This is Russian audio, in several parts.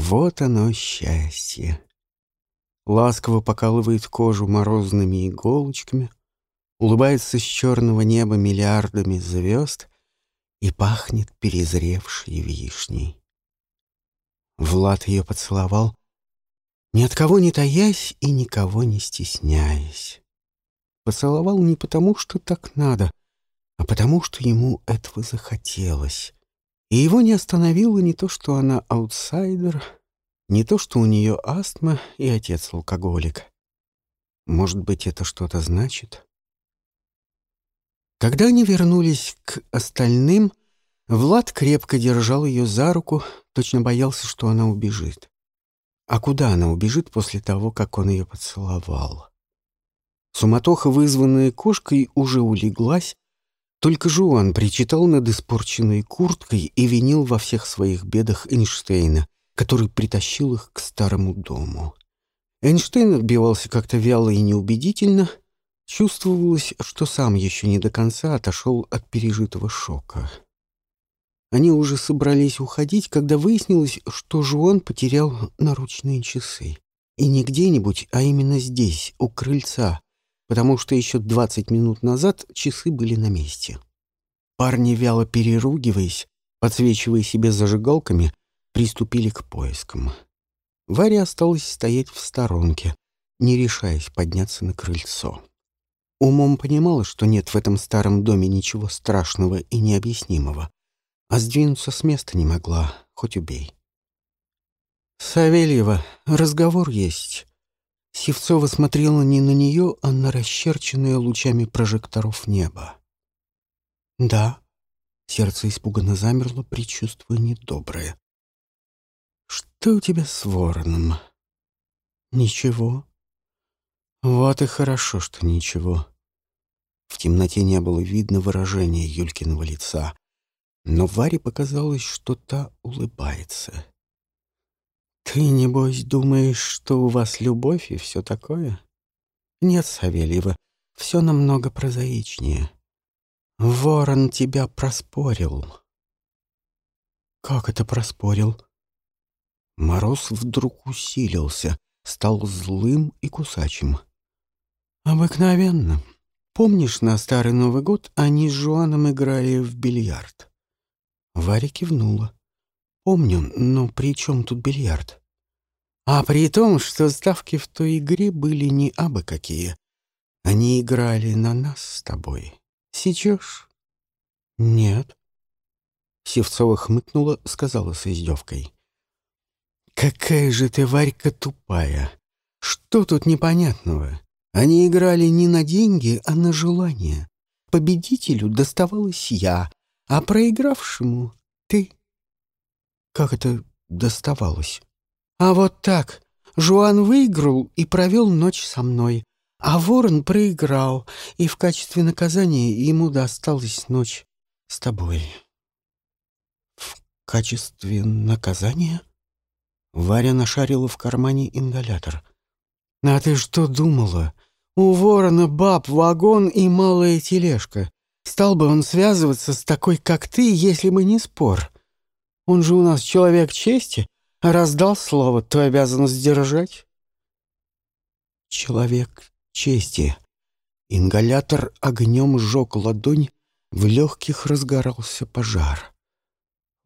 Вот оно счастье. Ласково покалывает кожу морозными иголочками, улыбается с черного неба миллиардами звезд и пахнет перезревшей вишней. Влад ее поцеловал, ни от кого не таясь и никого не стесняясь. Поцеловал не потому, что так надо, а потому, что ему этого захотелось. И его не остановило не то, что она аутсайдер, не то, что у нее астма и отец алкоголик. Может быть, это что-то значит? Когда они вернулись к остальным, Влад крепко держал ее за руку, точно боялся, что она убежит. А куда она убежит после того, как он ее поцеловал? Суматоха, вызванная кошкой, уже улеглась, только Жуан причитал над испорченной курткой и винил во всех своих бедах Эйнштейна, который притащил их к старому дому. Эйнштейн отбивался как-то вяло и неубедительно. Чувствовалось, что сам еще не до конца отошел от пережитого шока. Они уже собрались уходить, когда выяснилось, что Жуан потерял наручные часы. И не где-нибудь, а именно здесь, у крыльца, потому что еще двадцать минут назад часы были на месте. Парни, вяло переругиваясь, подсвечивая себе зажигалками, приступили к поискам. Варя осталась стоять в сторонке, не решаясь подняться на крыльцо. Умом понимала, что нет в этом старом доме ничего страшного и необъяснимого, а сдвинуться с места не могла, хоть убей. «Савельева, разговор есть», Севцова смотрела не на нее, а на расчерченное лучами прожекторов небо. «Да», — сердце испуганно замерло, предчувствуя недоброе. «Что у тебя с вороном?» «Ничего». «Вот и хорошо, что ничего». В темноте не было видно выражения Юлькиного лица, но Варе показалось, что та улыбается. «Ты, небось, думаешь, что у вас любовь и все такое?» «Нет, Савельева, все намного прозаичнее. Ворон тебя проспорил». «Как это проспорил?» Мороз вдруг усилился, стал злым и кусачим. «Обыкновенно. Помнишь, на Старый Новый год они с Жуаном играли в бильярд?» Варя кивнула. «Помню, но при чем тут бильярд?» «А при том, что ставки в той игре были не абы какие. Они играли на нас с тобой. Сечешь?» «Нет». Севцова хмыкнула, сказала с издевкой. «Какая же ты, Варька, тупая! Что тут непонятного? Они играли не на деньги, а на желание. Победителю доставалась я, а проигравшему — ты. Как это доставалось? А вот так. Жуан выиграл и провел ночь со мной, а ворон проиграл, и в качестве наказания ему досталась ночь с тобой. В качестве наказания? Варя нашарила в кармане ингалятор. А ты что думала? У ворона баб вагон и малая тележка. Стал бы он связываться с такой, как ты, если бы не спор. Он же у нас человек чести, раздал слово, то обязан сдержать. Человек чести. Ингалятор огнем сжег ладонь, в легких разгорался пожар.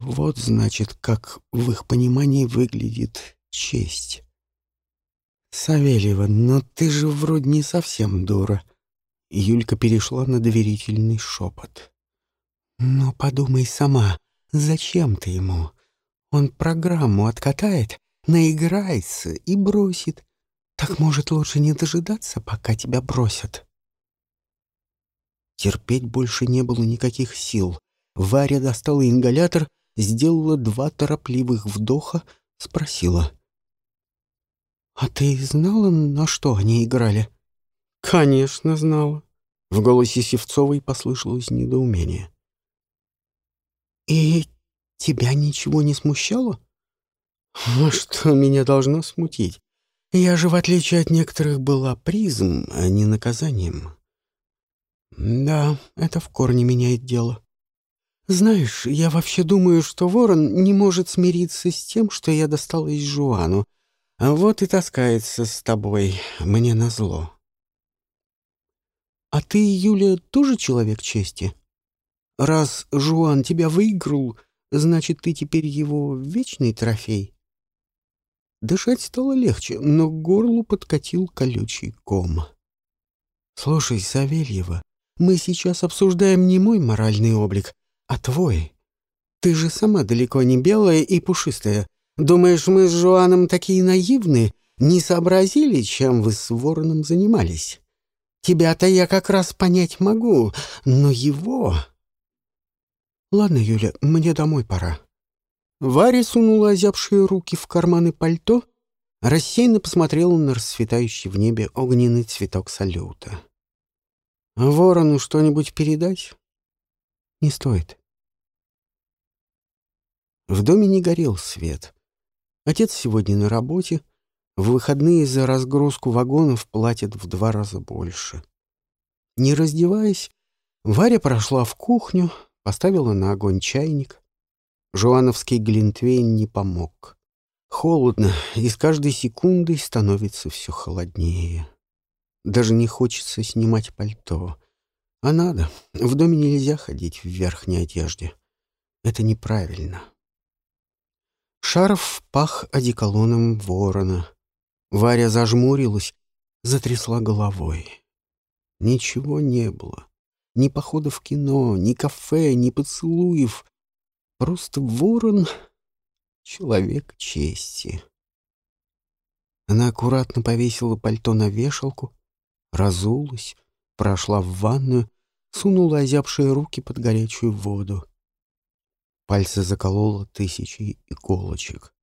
Вот, значит, как в их понимании выглядит честь. «Савельева, но ты же вроде не совсем дура», Юлька перешла на доверительный шепот. «Но подумай сама, зачем ты ему? Он программу откатает, наиграется и бросит. Так, может, лучше не дожидаться, пока тебя бросят?» Терпеть больше не было никаких сил. Варя достала ингалятор, сделала два торопливых вдоха, спросила. «А ты знала, на что они играли?» «Конечно, знала». В голосе Севцовой послышалось недоумение. «И тебя ничего не смущало?» «А что меня должно смутить? Я же, в отличие от некоторых, была призм, а не наказанием». «Да, это в корне меняет дело». Знаешь, я вообще думаю, что ворон не может смириться с тем, что я досталась Жуану. Вот и таскается с тобой, мне назло. А ты, Юля, тоже человек чести? Раз Жуан тебя выиграл, значит, ты теперь его вечный трофей? Дышать стало легче, но к горлу подкатил колючий ком. Слушай, Савельева, мы сейчас обсуждаем не мой моральный облик, а твой. Ты же сама далеко не белая и пушистая. Думаешь, мы с Жуаном такие наивные, не сообразили, чем вы с Вороном занимались? Тебя-то я как раз понять могу, но его... Ладно, Юля, мне домой пора. Варя сунула озябшие руки в карманы пальто, рассеянно посмотрела на расцветающий в небе огненный цветок салюта. «Ворону что-нибудь передать?» «Не стоит. В доме не горел свет. Отец сегодня на работе. В выходные за разгрузку вагонов платят в два раза больше. Не раздеваясь, Варя прошла в кухню, поставила на огонь чайник. Жуановский глинтвейн не помог. Холодно, и с каждой секундой становится все холоднее. Даже не хочется снимать пальто. А надо. В доме нельзя ходить в верхней одежде. Это неправильно. Шаров пах одеколоном ворона. Варя зажмурилась, затрясла головой. Ничего не было. Ни похода в кино, ни кафе, ни поцелуев. Просто ворон — человек чести. Она аккуратно повесила пальто на вешалку, разулась, прошла в ванную, сунула озябшие руки под горячую воду. Пальцы закололо тысячи иголочек.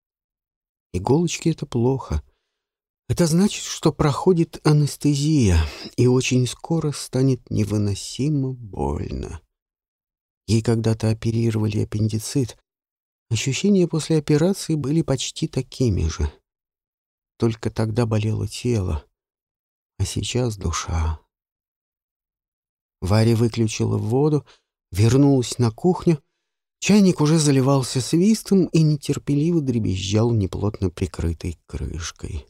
Иголочки — это плохо. Это значит, что проходит анестезия, и очень скоро станет невыносимо больно. Ей когда-то оперировали аппендицит. Ощущения после операции были почти такими же. Только тогда болело тело, а сейчас душа. Варя выключила воду, вернулась на кухню Чайник уже заливался свистом и нетерпеливо дребезжал неплотно прикрытой крышкой.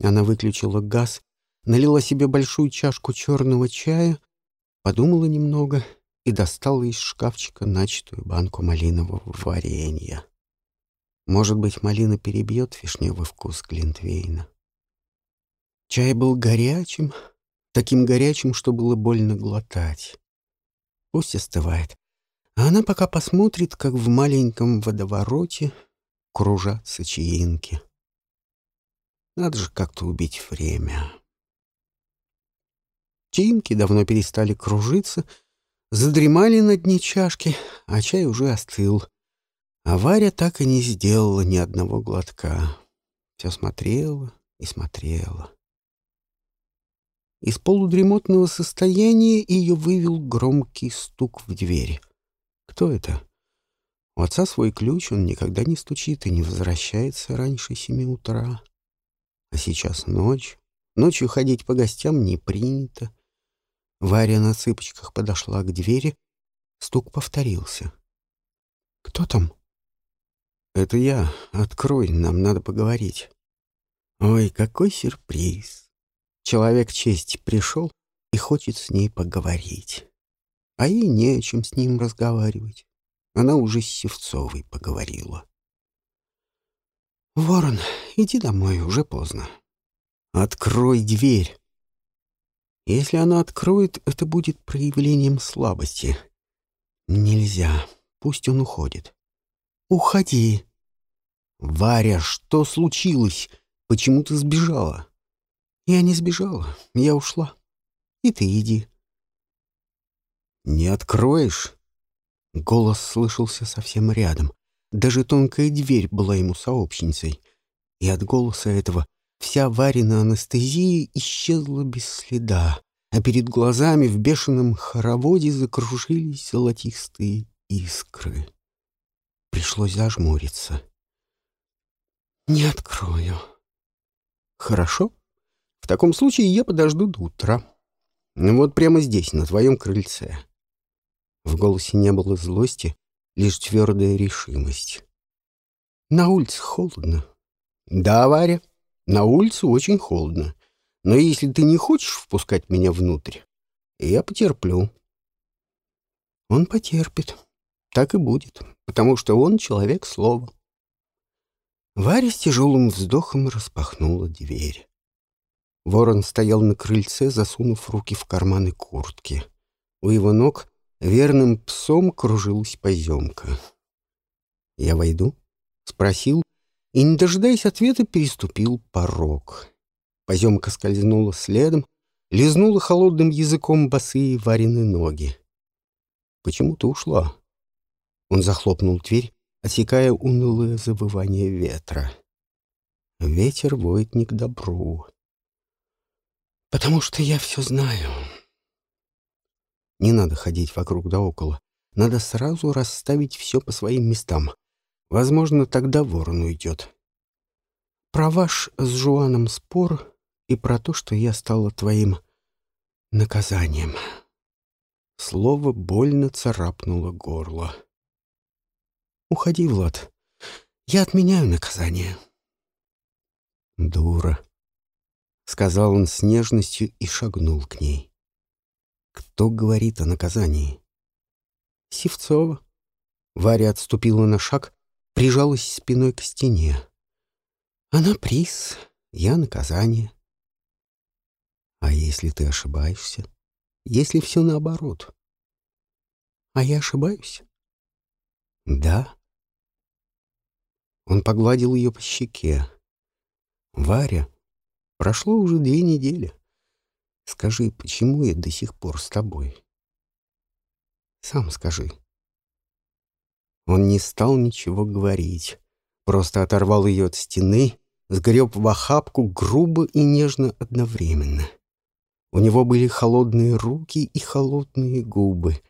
Она выключила газ, налила себе большую чашку черного чая, подумала немного и достала из шкафчика начатую банку малинового варенья. Может быть, малина перебьет вишневый вкус Глинтвейна. Чай был горячим, таким горячим, что было больно глотать. Пусть остывает. А она пока посмотрит, как в маленьком водовороте кружатся чаинки. Надо же как-то убить время. Чаинки давно перестали кружиться, задремали на дне чашки, а чай уже остыл. А Варя так и не сделала ни одного глотка. Все смотрела и смотрела. Из полудремотного состояния ее вывел громкий стук в дверь. Кто это? У отца свой ключ, он никогда не стучит и не возвращается раньше семи утра. А сейчас ночь. Ночью ходить по гостям не принято. Варя на цыпочках подошла к двери. Стук повторился. «Кто там?» «Это я. Открой, нам надо поговорить». «Ой, какой сюрприз!» Человек честь пришел и хочет с ней поговорить. А ей не о чем с ним разговаривать. Она уже с Севцовой поговорила. «Ворон, иди домой, уже поздно. Открой дверь!» Если она откроет, это будет проявлением слабости. Нельзя, пусть он уходит. «Уходи!» «Варя, что случилось? Почему ты сбежала?» «Я не сбежала, я ушла. И ты иди». «Не откроешь?» Голос слышался совсем рядом. Даже тонкая дверь была ему сообщницей. И от голоса этого вся Варина анестезия исчезла без следа, а перед глазами в бешеном хороводе закружились золотистые искры. Пришлось зажмуриться. «Не открою». «Хорошо. В таком случае я подожду до утра. Вот прямо здесь, на твоем крыльце. В голосе не было злости, лишь твердая решимость. «На улице холодно». «Да, Варя, на улице очень холодно. Но если ты не хочешь впускать меня внутрь, я потерплю». «Он потерпит. Так и будет, потому что он человек слова». Варя с тяжелым вздохом распахнула дверь. Ворон стоял на крыльце, засунув руки в карманы куртки. У его ног верным псом кружилась поземка. «Я войду?» — спросил, и, не дожидаясь ответа, переступил порог. Поземка скользнула следом, лизнула холодным языком босые вареные ноги. «Почему ты ушла?» Он захлопнул дверь, отсекая унылое завывание ветра. Ветер воет не к добру. «Потому что я все знаю». Не надо ходить вокруг да около. Надо сразу расставить все по своим местам. Возможно, тогда ворон уйдет. Про ваш с Жуаном спор и про то, что я стала твоим наказанием. Слово больно царапнуло горло. «Уходи, Влад. Я отменяю наказание». «Дура», — сказал он с нежностью и шагнул к ней. «Кто говорит о наказании?» «Севцова». Варя отступила на шаг, прижалась спиной к стене. «Она приз, я наказание». «А если ты ошибаешься?» если все наоборот? А я ошибаюсь? Да. Он погладил ее по щеке. Варя, прошло уже две недели. Скажи, почему я до сих пор с тобой? Сам скажи. Он не стал ничего говорить, просто оторвал ее от стены, сгреб в охапку грубо и нежно одновременно. У него были холодные руки и холодные губы,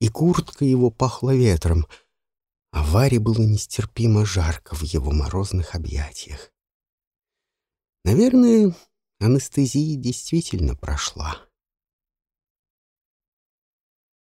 и куртка его пахла ветром, а Варе было нестерпимо жарко в его морозных объятиях. Наверное, анестезия действительно прошла.